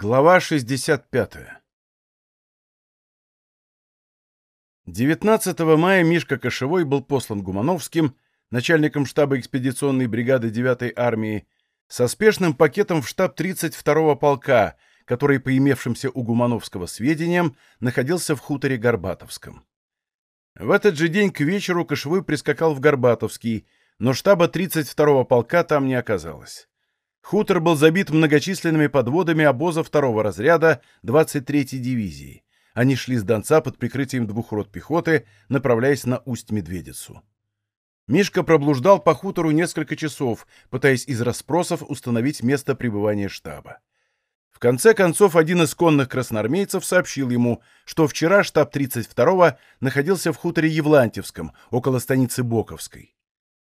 Глава 65 19 мая Мишка Кошевой был послан Гумановским, начальником штаба экспедиционной бригады 9-й армии, со спешным пакетом в штаб 32-го полка, который, по имевшимся у Гумановского сведениям, находился в хуторе Горбатовском. В этот же день к вечеру Кошевой прискакал в Горбатовский, но штаба 32-го полка там не оказалось. Хутор был забит многочисленными подводами обоза второго разряда 23-й дивизии. Они шли с Донца под прикрытием двух рот пехоты, направляясь на Усть-Медведицу. Мишка проблуждал по хутору несколько часов, пытаясь из расспросов установить место пребывания штаба. В конце концов, один из конных красноармейцев сообщил ему, что вчера штаб 32-го находился в хуторе Евлантьевском, около станицы Боковской.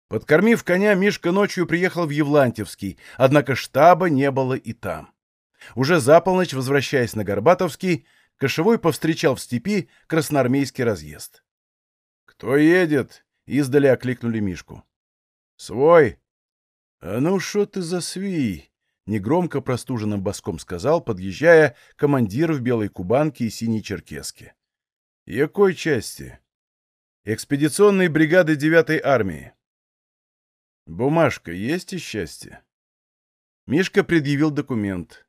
Подкормив коня, Мишка ночью приехал в Евлантьевский, однако штаба не было и там. Уже за полночь, возвращаясь на Горбатовский, Кошевой повстречал в степи красноармейский разъезд. «Кто едет?» — издали окликнули Мишку. «Свой». «А ну что ты за свий?» — негромко простуженным боском сказал, подъезжая командир в белой кубанке и синей черкеске. «Якой части?» «Экспедиционной бригады 9-й армии». «Бумажка есть и счастье?» Мишка предъявил документ.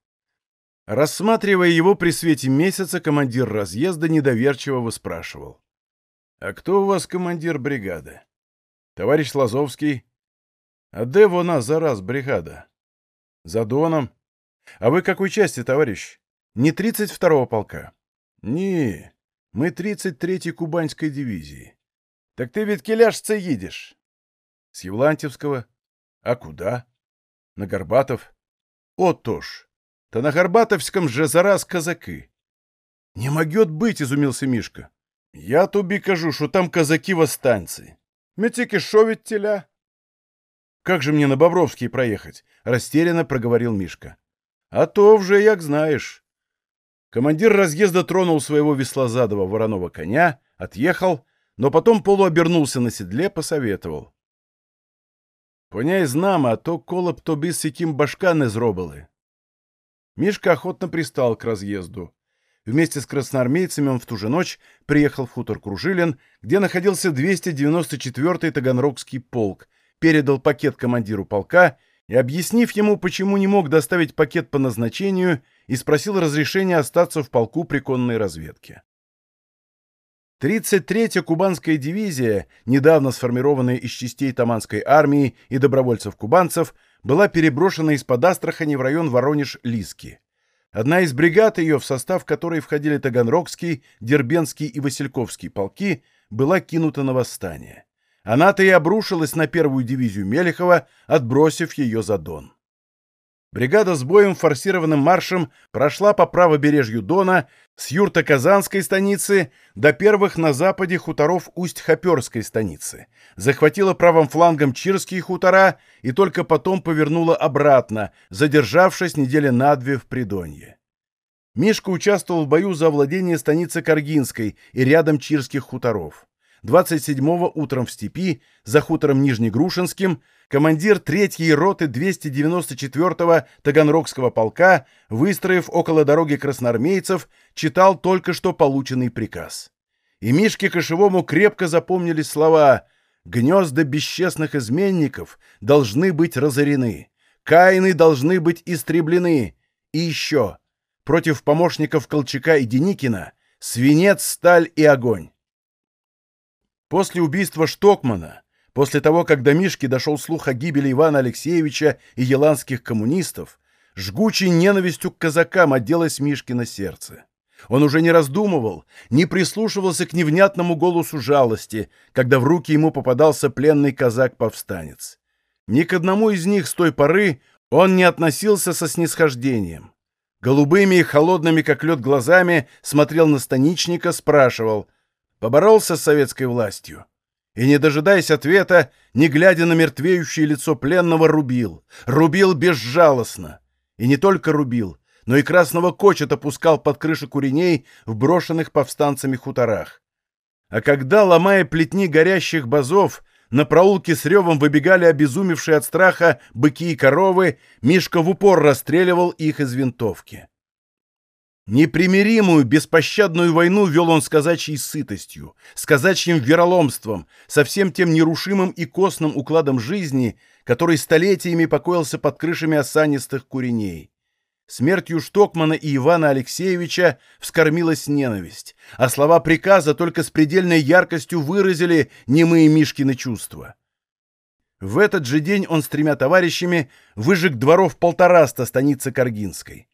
Рассматривая его при свете месяца, командир разъезда недоверчиво выспрашивал. «А кто у вас командир бригады?» «Товарищ Лазовский». «А де вона зараз бригада?» «За Доном». «А вы какой части, товарищ?» «Не 32-го полка?» «Не, мы 33-й Кубанской дивизии». «Так ты ведь келяшца едешь?» С Евлантьевского. А куда? На Горбатов. О, ж! То на Горбатовском же зараз казаки. Не могет быть, изумился Мишка. Я тобі кажу, что там казаки восстанцы. Ми тільки шо від теля? Как же мне на Бобровский проехать? Растерянно проговорил Мишка. А то уже, як знаешь. Командир разъезда тронул своего веслозадого вороного коня, отъехал, но потом полуобернулся на седле, посоветовал. Поняй з нами, а то коло б тобі з яким башка не зробили. Мишка охотно пристал к разъезду. Вместе с красноармейцами он в ту же ночь приехал в хутор Кружилин, где находился 294-й Таганрогский полк, передал пакет командиру полка и, объяснив ему, почему не мог доставить пакет по назначению, и спросил разрешения остаться в полку при конной разведке. 33-я Кубанская дивизия, недавно сформированная из частей Таманской армии и добровольцев-кубанцев, была переброшена из-под Астрахани в район Воронеж-Лиски. Одна из бригад ее, в состав которой входили Таганрогский, Дербенский и Васильковский полки, была кинута на восстание. Она-то и обрушилась на первую дивизию Мелехова, отбросив ее за Дон. Бригада с боем форсированным маршем прошла по правобережью Дона с юрто-казанской станицы до первых на западе хуторов Усть-Хоперской станицы, захватила правым флангом Чирские хутора и только потом повернула обратно, задержавшись недели на две в Придонье. Мишка участвовал в бою за владение станицы Каргинской и рядом Чирских хуторов. 27-го утром в степи, за хутором Нижнегрушинским, командир 3-й роты 294-го Таганрогского полка, выстроив около дороги красноармейцев, читал только что полученный приказ. И Мишке Кошевому крепко запомнились слова «Гнезда бесчестных изменников должны быть разорены, каины должны быть истреблены, и еще, против помощников Колчака и Деникина, свинец, сталь и огонь». После убийства Штокмана, после того, как до Мишки дошел слух о гибели Ивана Алексеевича и еланских коммунистов, жгучей ненавистью к казакам отделась Мишкино сердце. Он уже не раздумывал, не прислушивался к невнятному голосу жалости, когда в руки ему попадался пленный казак-повстанец. Ни к одному из них с той поры он не относился со снисхождением. Голубыми и холодными, как лед, глазами смотрел на станичника, спрашивал — поборолся с советской властью и, не дожидаясь ответа, не глядя на мертвеющее лицо пленного, рубил. Рубил безжалостно. И не только рубил, но и красного кочета пускал под крыши куреней в брошенных повстанцами хуторах. А когда, ломая плетни горящих базов, на проулке с ревом выбегали обезумевшие от страха быки и коровы, Мишка в упор расстреливал их из винтовки. Непримиримую, беспощадную войну вел он с казачьей сытостью, с казачьим вероломством, со всем тем нерушимым и костным укладом жизни, который столетиями покоился под крышами осанистых куреней. Смертью Штокмана и Ивана Алексеевича вскормилась ненависть, а слова приказа только с предельной яркостью выразили немые Мишкины чувства. В этот же день он с тремя товарищами выжег дворов полтораста станицы Каргинской.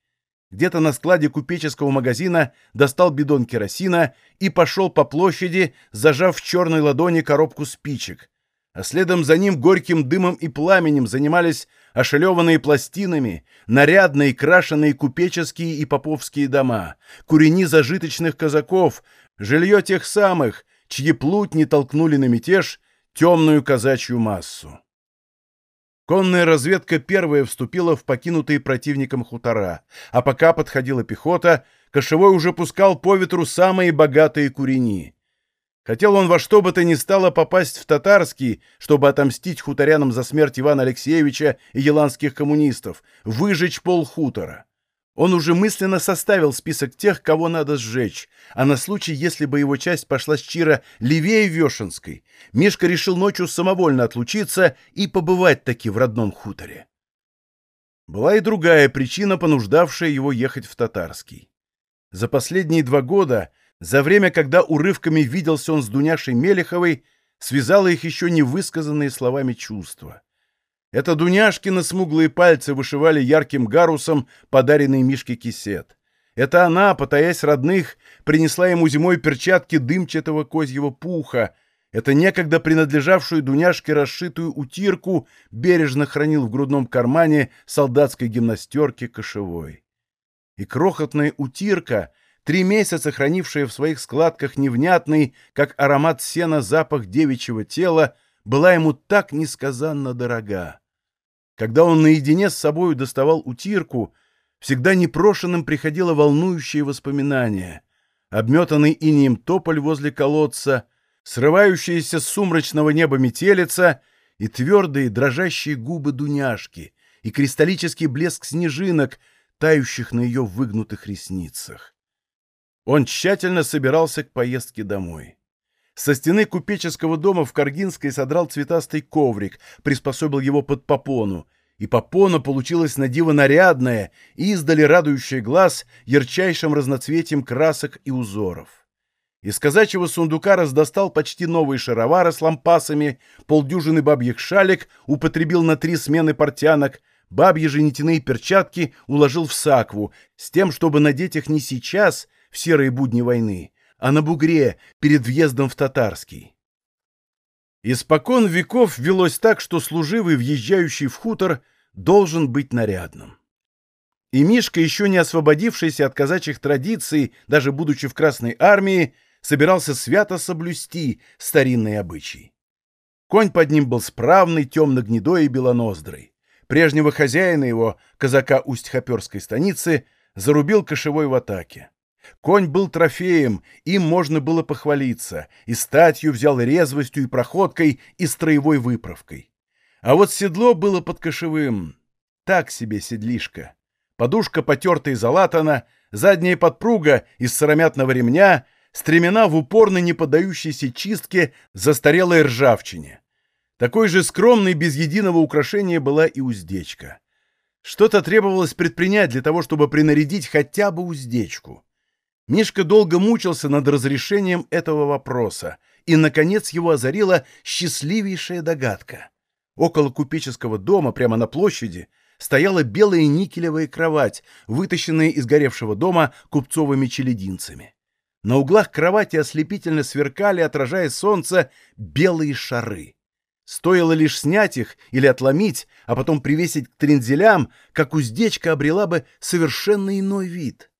Где-то на складе купеческого магазина достал бидон керосина и пошел по площади, зажав в черной ладони коробку спичек, а следом за ним горьким дымом и пламенем занимались ошелеванные пластинами, нарядные крашеные купеческие и поповские дома, курени зажиточных казаков, жилье тех самых, чьи плуть не толкнули на мятеж темную казачью массу. Конная разведка первая вступила в покинутые противником хутора, а пока подходила пехота, Кошевой уже пускал по ветру самые богатые курени. Хотел он во что бы то ни стало попасть в Татарский, чтобы отомстить хуторянам за смерть Ивана Алексеевича и еланских коммунистов, выжечь пол хутора. Он уже мысленно составил список тех, кого надо сжечь, а на случай, если бы его часть пошла с Чира левее Вешенской, Мишка решил ночью самовольно отлучиться и побывать таки в родном хуторе. Была и другая причина, понуждавшая его ехать в Татарский. За последние два года за время, когда урывками виделся он с Дуняшей Мелеховой, связало их еще не высказанные словами чувства. Это Дуняшкины смуглые пальцы вышивали ярким гарусом подаренный Мишке кисет. Это она, потаясь родных, принесла ему зимой перчатки дымчатого козьего пуха. Это некогда принадлежавшую Дуняшке расшитую утирку бережно хранил в грудном кармане солдатской гимнастерки кошевой. И крохотная утирка — три месяца хранившая в своих складках невнятный, как аромат сена, запах девичьего тела, была ему так несказанно дорога. Когда он наедине с собою доставал утирку, всегда непрошенным приходило волнующее воспоминание. Обметанный инием тополь возле колодца, срывающаяся с сумрачного неба метелица и твердые дрожащие губы Дуняшки, и кристаллический блеск снежинок, тающих на ее выгнутых ресницах. Он тщательно собирался к поездке домой. Со стены купеческого дома в Каргинской содрал цветастый коврик, приспособил его под попону, и попона получилась на диво нарядная издали радующая глаз ярчайшим разноцветием красок и узоров. Из казачьего сундука раздостал почти новые шаровары с лампасами, полдюжины бабьих шалек употребил на три смены портянок, бабьи же нитяные перчатки уложил в сакву, с тем, чтобы надеть их не сейчас, в серые будни войны, а на бугре перед въездом в Татарский. Испокон веков велось так, что служивый, въезжающий в хутор, должен быть нарядным. И Мишка, еще не освободившийся от казачьих традиций, даже будучи в Красной армии, собирался свято соблюсти старинные обычаи. Конь под ним был справный, темно-гнедой и белоноздрый. Прежнего хозяина его, казака Усть-Хоперской станицы, зарубил кошевой в атаке. Конь был трофеем, им можно было похвалиться, и статью взял резвостью и проходкой, и строевой выправкой. А вот седло было под кошевым. Так себе седлишка. Подушка потертая и залатана, задняя подпруга из сыромятного ремня, стремена в упорно не поддающейся чистке застарелой ржавчине. Такой же скромной, без единого украшения была и уздечка. Что-то требовалось предпринять для того, чтобы принарядить хотя бы уздечку. Мишка долго мучился над разрешением этого вопроса, и, наконец, его озарила счастливейшая догадка. Около купеческого дома, прямо на площади, стояла белая никелевая кровать, вытащенная из горевшего дома купцовыми челединцами. На углах кровати ослепительно сверкали, отражая солнце, белые шары. Стоило лишь снять их или отломить, а потом привесить к трензелям, как уздечка обрела бы совершенно иной вид.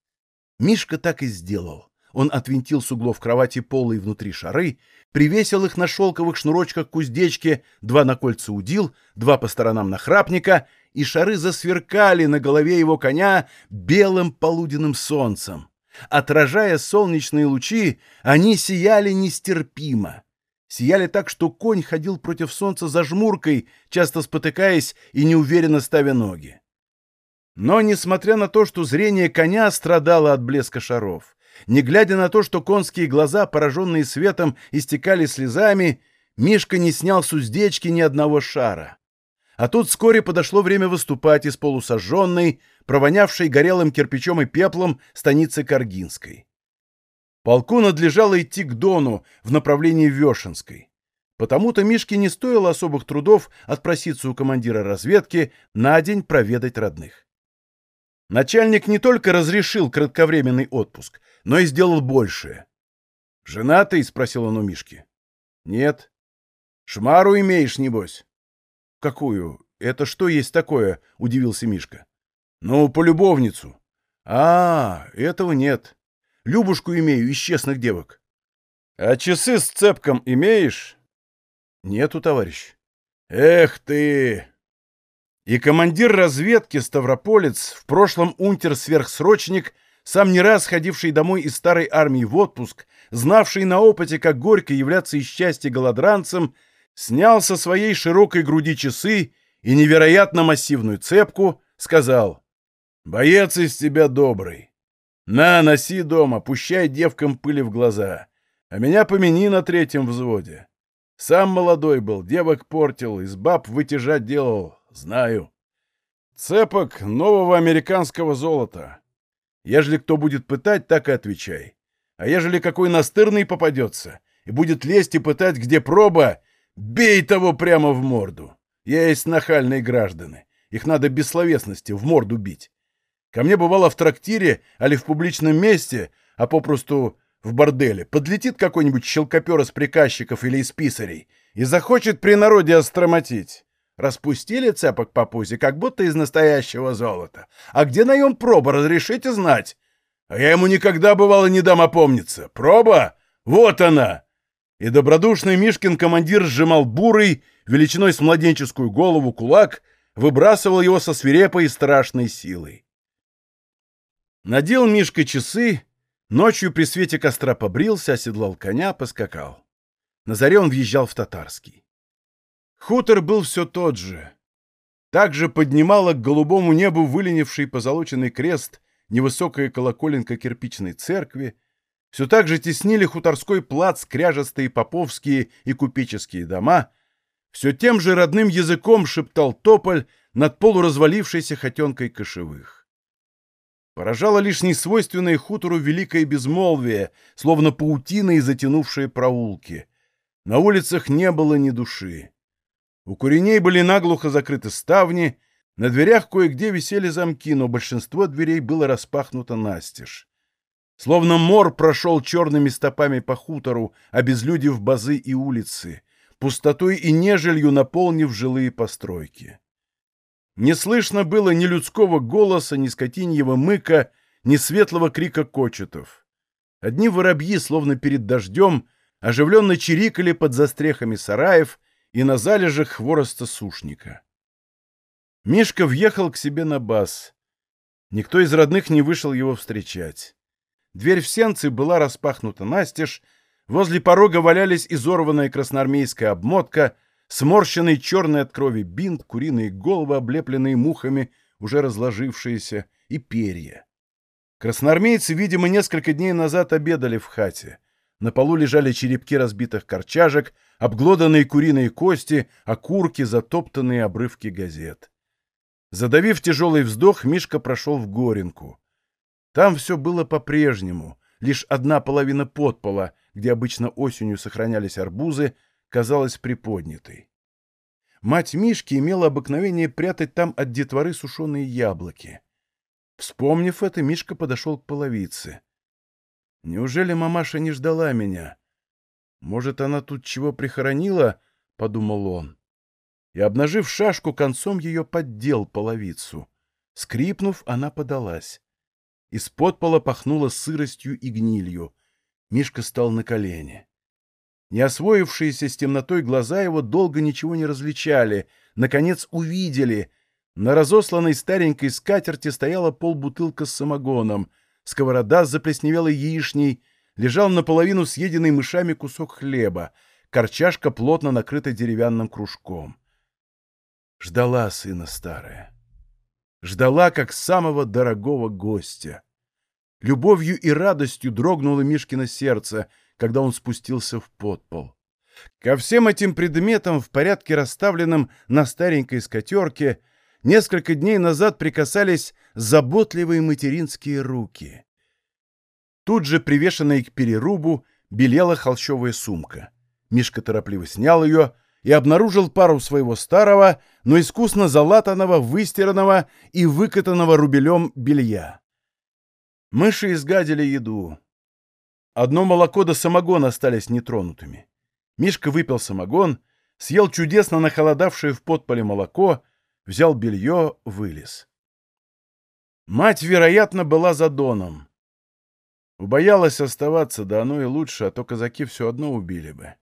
Мишка так и сделал. Он отвинтил с углов кровати полые внутри шары, привесил их на шелковых шнурочках к уздечке, два на кольца удил, два по сторонам нахрапника, и шары засверкали на голове его коня белым полуденным солнцем. Отражая солнечные лучи, они сияли нестерпимо. Сияли так, что конь ходил против солнца за жмуркой, часто спотыкаясь и неуверенно ставя ноги. Но, несмотря на то, что зрение коня страдало от блеска шаров, не глядя на то, что конские глаза, пораженные светом, истекали слезами, Мишка не снял с уздечки ни одного шара. А тут вскоре подошло время выступать из полусожженной, провонявшей горелым кирпичом и пеплом станицы Каргинской. Полку надлежало идти к Дону в направлении Вешенской. Потому-то Мишке не стоило особых трудов отпроситься у командира разведки на день проведать родных. Начальник не только разрешил кратковременный отпуск, но и сделал большее. «Женатый?» — спросил он у Мишки. «Нет». «Шмару имеешь, небось?» «Какую? Это что есть такое?» — удивился Мишка. «Ну, полюбовницу». «А, этого нет. Любушку имею из честных девок». «А часы с цепком имеешь?» «Нету, товарищ». «Эх ты!» И командир разведки Ставрополец, в прошлом унтер-сверхсрочник, сам не раз ходивший домой из старой армии в отпуск, знавший на опыте, как горько являться из счастья голодранцем, снял со своей широкой груди часы и невероятно массивную цепку, сказал «Боец из тебя добрый. На, носи дома, пущай девкам пыли в глаза, а меня помяни на третьем взводе. Сам молодой был, девок портил, из баб вытяжать делал, знаю. Цепок нового американского золота. Ежели кто будет пытать, так и отвечай. А ежели какой настырный попадется и будет лезть и пытать, где проба, Бей того прямо в морду. Есть нахальные граждане. Их надо без словесности в морду бить. Ко мне бывало в трактире, али в публичном месте, а попросту в борделе, подлетит какой-нибудь щелкопер из приказчиков или из писарей и захочет при народе остромотить. Распустили цепок по пузе, как будто из настоящего золота. А где наем проба, разрешите знать? А я ему никогда, бывало, не дам опомниться. Проба? Вот она! и добродушный Мишкин командир сжимал бурый, величиной с младенческую голову кулак, выбрасывал его со свирепой и страшной силой. Надел Мишка часы, ночью при свете костра побрился, оседлал коня, поскакал. На заре он въезжал в Татарский. Хутор был все тот же. Также поднимала к голубому небу выленивший позолоченный крест невысокая колоколенка кирпичной церкви, все так же теснили хуторской плац кряжестые поповские и купеческие дома, все тем же родным языком шептал тополь над полуразвалившейся хотенкой кошевых. Поражало лишь несвойственное хутору великое безмолвие, словно паутина и затянувшие проулки. На улицах не было ни души. У куреней были наглухо закрыты ставни, на дверях кое-где висели замки, но большинство дверей было распахнуто настежь. Словно мор прошел черными стопами по хутору, обезлюдив базы и улицы, пустотой и нежелью наполнив жилые постройки. Не слышно было ни людского голоса, ни скотиньего мыка, ни светлого крика кочетов. Одни воробьи, словно перед дождем, оживленно чирикали под застрехами сараев и на залежах хвороста сушника. Мишка въехал к себе на бас. Никто из родных не вышел его встречать. Дверь в сенцы была распахнута настежь, возле порога валялись изорванная красноармейская обмотка, сморщенный черный от крови бинт, куриные головы, облепленные мухами, уже разложившиеся, и перья. Красноармейцы, видимо, несколько дней назад обедали в хате. На полу лежали черепки разбитых корчажек, обглоданные куриные кости, окурки, затоптанные обрывки газет. Задавив тяжелый вздох, Мишка прошел в Горенку. Там все было по-прежнему, лишь одна половина подпола, где обычно осенью сохранялись арбузы, казалась приподнятой. Мать Мишки имела обыкновение прятать там от детворы сушеные яблоки. Вспомнив это, Мишка подошел к половице. «Неужели мамаша не ждала меня? Может, она тут чего прихоронила?» — подумал он. И, обнажив шашку, концом ее поддел половицу. Скрипнув, она подалась. Из-под пола пахнуло сыростью и гнилью. Мишка стал на колени. Не освоившиеся с темнотой глаза его долго ничего не различали. Наконец увидели. На разосланной старенькой скатерти стояла полбутылка с самогоном. Сковорода с заплесневелой яичней. Лежал наполовину съеденный мышами кусок хлеба. Корчашка плотно накрыта деревянным кружком. Ждала сына старая. ждала как самого дорогого гостя. Любовью и радостью дрогнуло Мишкино сердце, когда он спустился в подпол. Ко всем этим предметам, в порядке расставленным на старенькой скатерке, несколько дней назад прикасались заботливые материнские руки. Тут же, привешенная к перерубу, белела холщовая сумка. Мишка торопливо снял ее и обнаружил пару своего старого, но искусно залатанного, выстиранного и выкатанного рубелем белья. Мыши изгадили еду. Одно молоко до самогон остались нетронутыми. Мишка выпил самогон, съел чудесно нахолодавшее в подполе молоко, взял белье, вылез. Мать, вероятно, была за Доном. Убоялась оставаться, да оно и лучше, а то казаки все одно убили бы.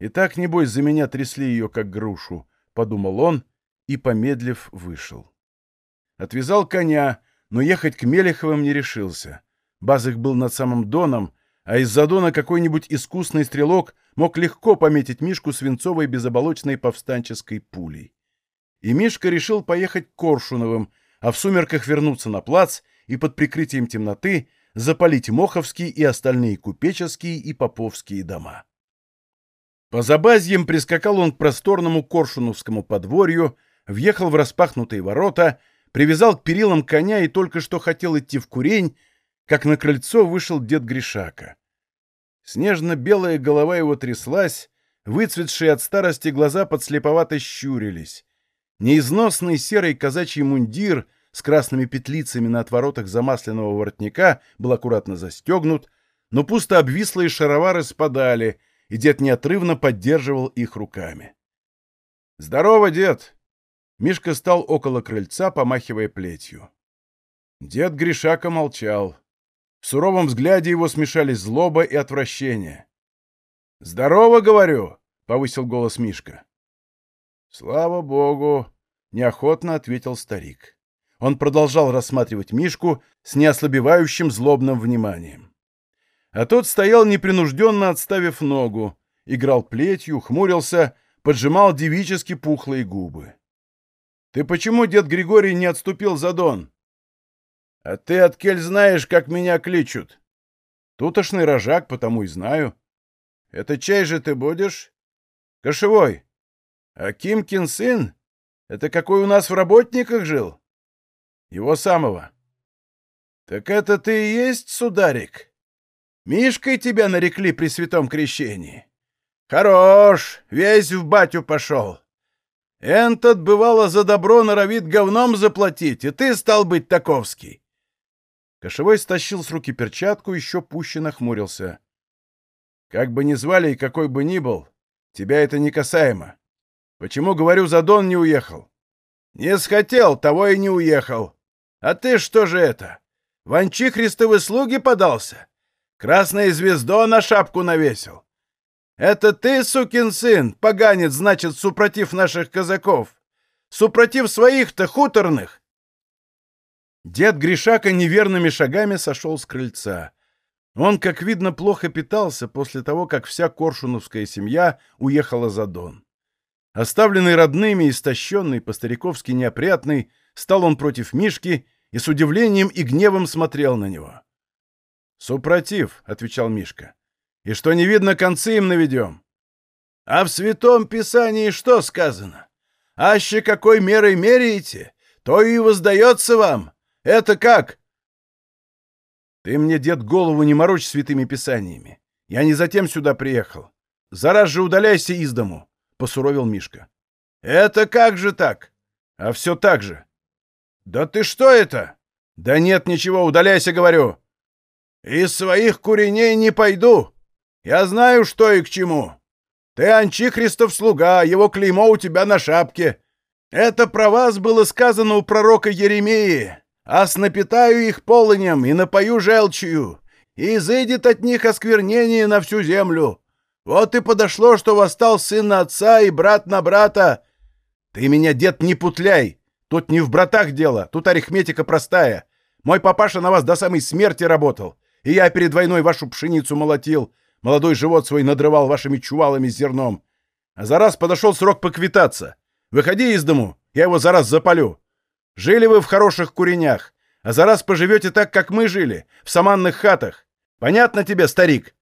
И так, небось, за меня трясли ее, как грушу, — подумал он и, помедлив, вышел. Отвязал коня, но ехать к Мелеховым не решился. Базых был над самым Доном, а из-за Дона какой-нибудь искусный стрелок мог легко пометить Мишку свинцовой безоболочной повстанческой пулей. И Мишка решил поехать к Коршуновым, а в сумерках вернуться на плац и под прикрытием темноты запалить Моховские и остальные купеческие и поповские дома. По забазьям прискакал он к просторному Коршуновскому подворью, въехал в распахнутые ворота — привязал к перилам коня и только что хотел идти в курень, как на крыльцо вышел дед Гришака. Снежно-белая голова его тряслась, выцветшие от старости глаза подслеповато щурились. Неизносный серый казачий мундир с красными петлицами на отворотах замасленного воротника был аккуратно застегнут, но пусто обвислые шаровары спадали, и дед неотрывно поддерживал их руками. «Здорово, дед!» Мишка стал около крыльца, помахивая плетью. Дед Гришака молчал. В суровом взгляде его смешались злоба и отвращение. «Здорово, говорю!» — повысил голос Мишка. «Слава богу!» — неохотно ответил старик. Он продолжал рассматривать Мишку с неослабевающим злобным вниманием. А тот стоял непринужденно, отставив ногу, играл плетью, хмурился, поджимал девически пухлые губы. Ты почему, дед Григорий, не отступил за Дон? А ты, откель, знаешь, как меня кличут? Тутошный рожак, потому и знаю. Это чай же ты будешь? Кошевой. А Кимкин сын? Это какой у нас в работниках жил? Его самого. Так это ты и есть, сударик? Мишкой тебя нарекли при святом крещении. Хорош, весь в батю пошел. Энтот, бывало, за добро норовит говном заплатить, и ты стал быть таковский. Кошевой стащил с руки перчатку, еще пуще нахмурился. Как бы ни звали и какой бы ни был, тебя это не касаемо. Почему, говорю, за Дон не уехал? Не схотел, того и не уехал. А ты что же это? В Анчихристовы слуги подался? Красное звездо на шапку навесил. «Это ты, сукин сын, поганец, значит, супротив наших казаков! Супротив своих-то хуторных!» Дед Гришака неверными шагами сошел с крыльца. Он, как видно, плохо питался после того, как вся коршуновская семья уехала за Дон. Оставленный родными, истощенный, по-стариковски неопрятный, стал он против Мишки и с удивлением и гневом смотрел на него. «Супротив», — отвечал Мишка. И что не видно, концы им наведем. А в Святом Писании что сказано? Аще какой мерой меряете, то и воздается вам. Это как? Ты мне, дед, голову не морочь святыми писаниями. Я не затем сюда приехал. Зараз же удаляйся из дому, — посуровил Мишка. Это как же так? А все так же. Да ты что это? Да нет ничего, удаляйся, говорю. Из своих куреней не пойду. Я знаю, что и к чему. Ты Анчихристов слуга, его клеймо у тебя на шапке. Это про вас было сказано у пророка Еремии. Ас напитаю их полынем и напою желчью, и изыдет от них осквернение на всю землю. Вот и подошло, что восстал сын на отца и брат на брата. Ты меня, дед, не путляй. Тут не в братах дело, тут арифметика простая. Мой папаша на вас до самой смерти работал, и я перед войной вашу пшеницу молотил, Молодой живот свой надрывал вашими чувалами с зерном. А за раз подошел срок поквитаться. Выходи из дому, я его за раз запалю. Жили вы в хороших куренях, а за раз поживете так, как мы жили, в саманных хатах. Понятно тебе, старик?»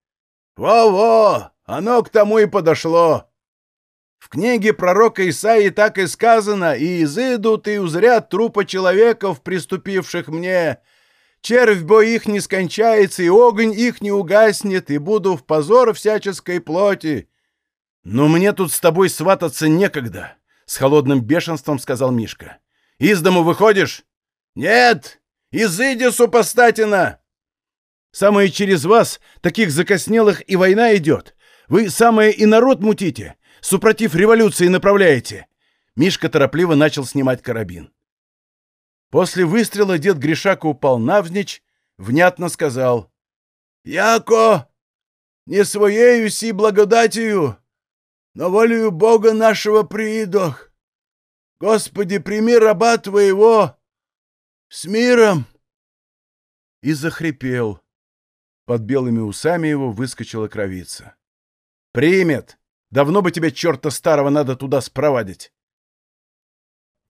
«Во-во! Оно к тому и подошло!» В книге пророка Исаии так и сказано, «И изыдут и узрят трупа человеков, приступивших мне. Червь бой их не скончается, и огонь их не угаснет, и буду в позор всяческой плоти». «Но мне тут с тобой свататься некогда», — с холодным бешенством сказал Мишка. «Из дому выходишь?» «Нет! Изыди, супостатина!» «Самое через вас, таких закоснелых, и война идет. Вы самое и народ мутите, супротив революции направляете». Мишка торопливо начал снимать карабин. После выстрела дед Гришака упал навзничь, внятно сказал. «Яко, не своею си благодатью, но волею Бога нашего приидох. Господи, прими раба твоего с миром!» И захрипел. Под белыми усами его выскочила кровица. «Примет! Давно бы тебя, черта старого, надо туда спровадить!»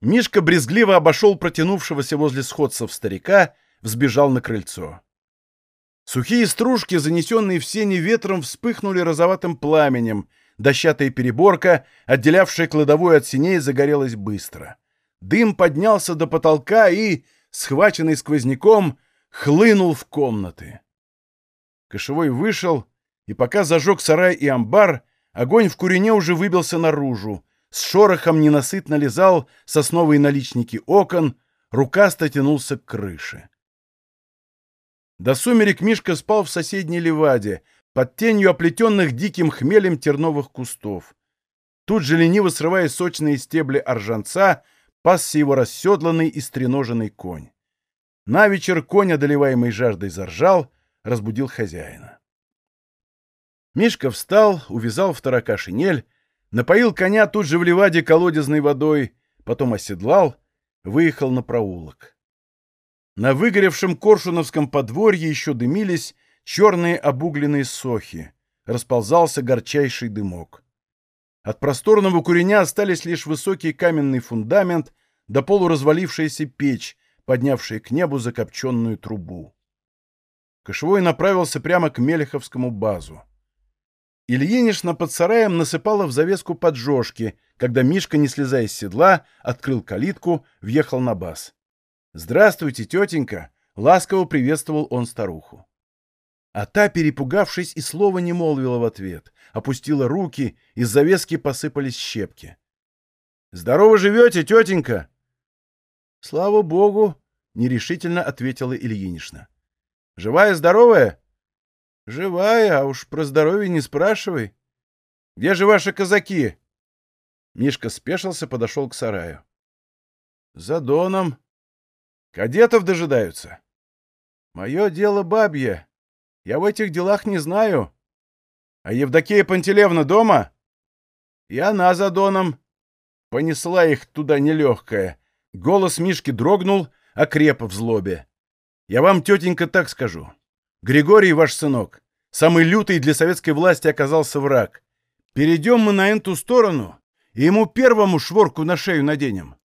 Мишка брезгливо обошел протянувшегося возле сходцев старика, взбежал на крыльцо. Сухие стружки, занесенные в сене ветром, вспыхнули розоватым пламенем, дощатая переборка, отделявшая кладовую от синей, загорелась быстро. Дым поднялся до потолка и, схваченный сквозняком, хлынул в комнаты. Кошевой вышел, и пока зажег сарай и амбар, огонь в курине уже выбился наружу, с шорохом ненасытно лизал сосновые наличники окон, рукасто тянулся к крыше. До сумерек Мишка спал в соседней леваде, под тенью оплетенных диким хмелем терновых кустов. Тут же, лениво срывая сочные стебли оржанца, пасся его расседланный и стреноженный конь. На вечер конь, одолеваемый жаждой, заржал, разбудил хозяина. Мишка встал, увязал в тарака шинель, напоил коня тут же в леваде колодезной водой, потом оседлал, выехал на проулок. На выгоревшем коршуновском подворье еще дымились черные обугленные сохи, расползался горчайший дымок. От просторного куреня остались лишь высокий каменный фундамент да полуразвалившаяся печь, поднявшая к небу закопченную трубу. Кошевой направился прямо к Мелеховскому базу. Ильинишна под сараем насыпала в завеску поджожки, когда Мишка, не слезая с седла, открыл калитку, въехал на баз. «Здравствуйте, тетенька!» — ласково приветствовал он старуху. А та, перепугавшись, и слова не молвила в ответ, опустила руки, из завески посыпались щепки. «Здорово живете, тетенька?» «Слава богу!» — нерешительно ответила Ильинична. «Живая-здоровая?» «Живая, а уж про здоровье не спрашивай. Где же ваши казаки?» Мишка спешился, подошел к сараю. «За доном. Кадетов дожидаются. Мое дело бабье. Я в этих делах не знаю. А Евдокия Пантелевна дома? И она за доном. Понесла их туда нелегкая. Голос Мишки дрогнул, окреп в злобе. Я вам, тетенька, так скажу. Григорий, ваш сынок, самый лютый для советской власти оказался враг. Перейдем мы на эту сторону, и ему первому шворку на шею наденем.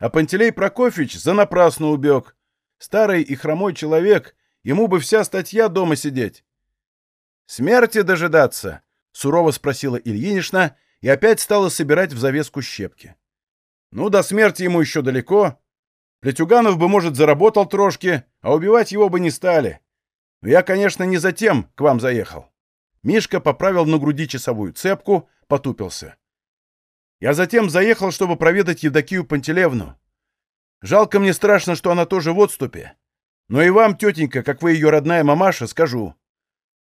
А Пантелей Прокофьевич занапрасно убег. Старый и хромой человек, ему бы вся статья дома сидеть. «Смерти дожидаться?» — сурово спросила Ильинична и опять стала собирать в завеску щепки. «Ну, до смерти ему еще далеко. Плетюганов бы, может, заработал трошки, а убивать его бы не стали. Но я, конечно, не за тем к вам заехал. Мишка поправил на груди часовую цепку, потупился. Я затем заехал, чтобы проведать Евдокию Пантелевну. Жалко мне страшно, что она тоже в отступе. Но и вам, тетенька, как вы ее родная мамаша, скажу.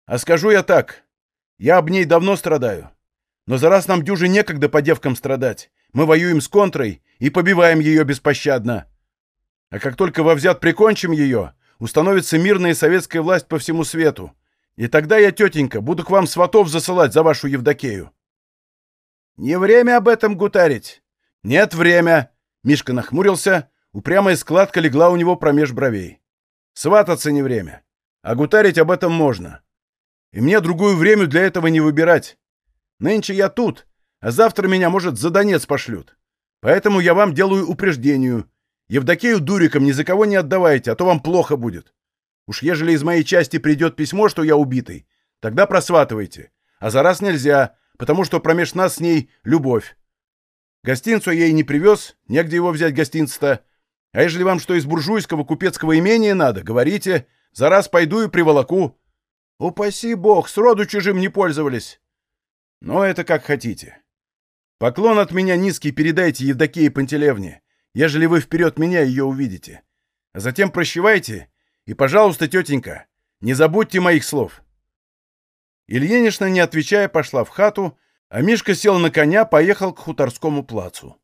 А скажу я так. Я об ней давно страдаю. Но за раз нам дюже некогда по девкам страдать. Мы воюем с контрой и побиваем ее беспощадно. А как только во взят прикончим ее, установится мирная советская власть по всему свету. И тогда я, тетенька, буду к вам сватов засылать за вашу Евдокею. Не время об этом гутарить. Нет время. Мишка нахмурился, упрямая складка легла у него промеж бровей. Свататься не время. А гутарить об этом можно. И мне другую время для этого не выбирать. Нынче я тут, а завтра меня, может, за Донец пошлют. Поэтому я вам делаю упреждению. Евдокею дуриком ни за кого не отдавайте, а то вам плохо будет. Уж ежели из моей части придет письмо, что я убитый, тогда просватывайте. А за раз нельзя, потому что промеж нас с ней любовь. Гостинцу я ей не привез, негде его взять гостинца-то. А ежели вам что из буржуйского купецкого имения надо, говорите, за раз пойду и приволоку. Упаси бог, сроду чужим не пользовались. Но это как хотите. Поклон от меня низкий передайте Евдокии Пантелевне, ежели вы вперед меня ее увидите. А затем прощевайте, и, пожалуйста, тетенька, не забудьте моих слов. Ильинична, не отвечая, пошла в хату, а Мишка сел на коня, поехал к хуторскому плацу.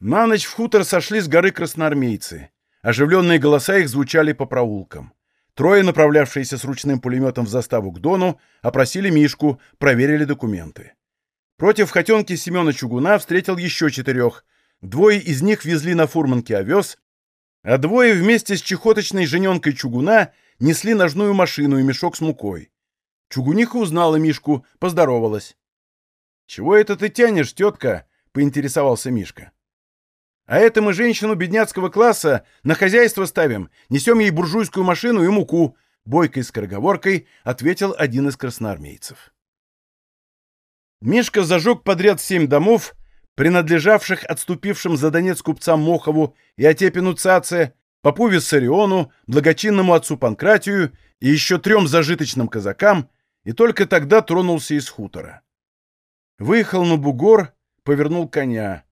На ночь в хутор сошли с горы красноармейцы. Оживленные голоса их звучали по проулкам. Трое, направлявшиеся с ручным пулеметом в заставу к Дону, опросили Мишку, проверили документы. Против хотенки Семена Чугуна встретил еще четырех. Двое из них везли на фурманке овес, а двое вместе с чехоточной жененкой Чугуна несли ножную машину и мешок с мукой. Чугуниха узнала Мишку, поздоровалась. «Чего это ты тянешь, тетка?» — поинтересовался Мишка. «А это мы женщину бедняцкого класса на хозяйство ставим, несем ей буржуйскую машину и муку», — бойкой скороговоркой ответил один из красноармейцев. Мишка зажег подряд семь домов, принадлежавших отступившим за Донец купцам Мохову и Отепину Цаце, Попу Виссариону, благочинному отцу Панкратию и еще трем зажиточным казакам, и только тогда тронулся из хутора. Выехал на бугор, повернул коня.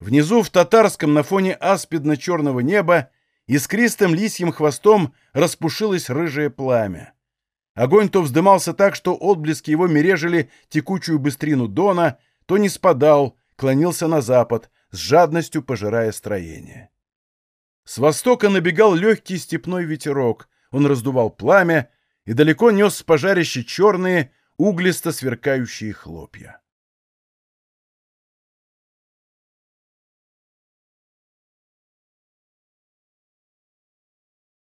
Внизу в татарском на фоне аспидно-черного неба искристым лисьим хвостом распушилось рыжее пламя. Огонь то вздымался так, что отблески его мережили текучую быстрину Дона, то не спадал, клонился на запад, с жадностью пожирая строение. С востока набегал легкий степной ветерок, он раздувал пламя, и далеко нес с пожарища черные, углисто сверкающие хлопья.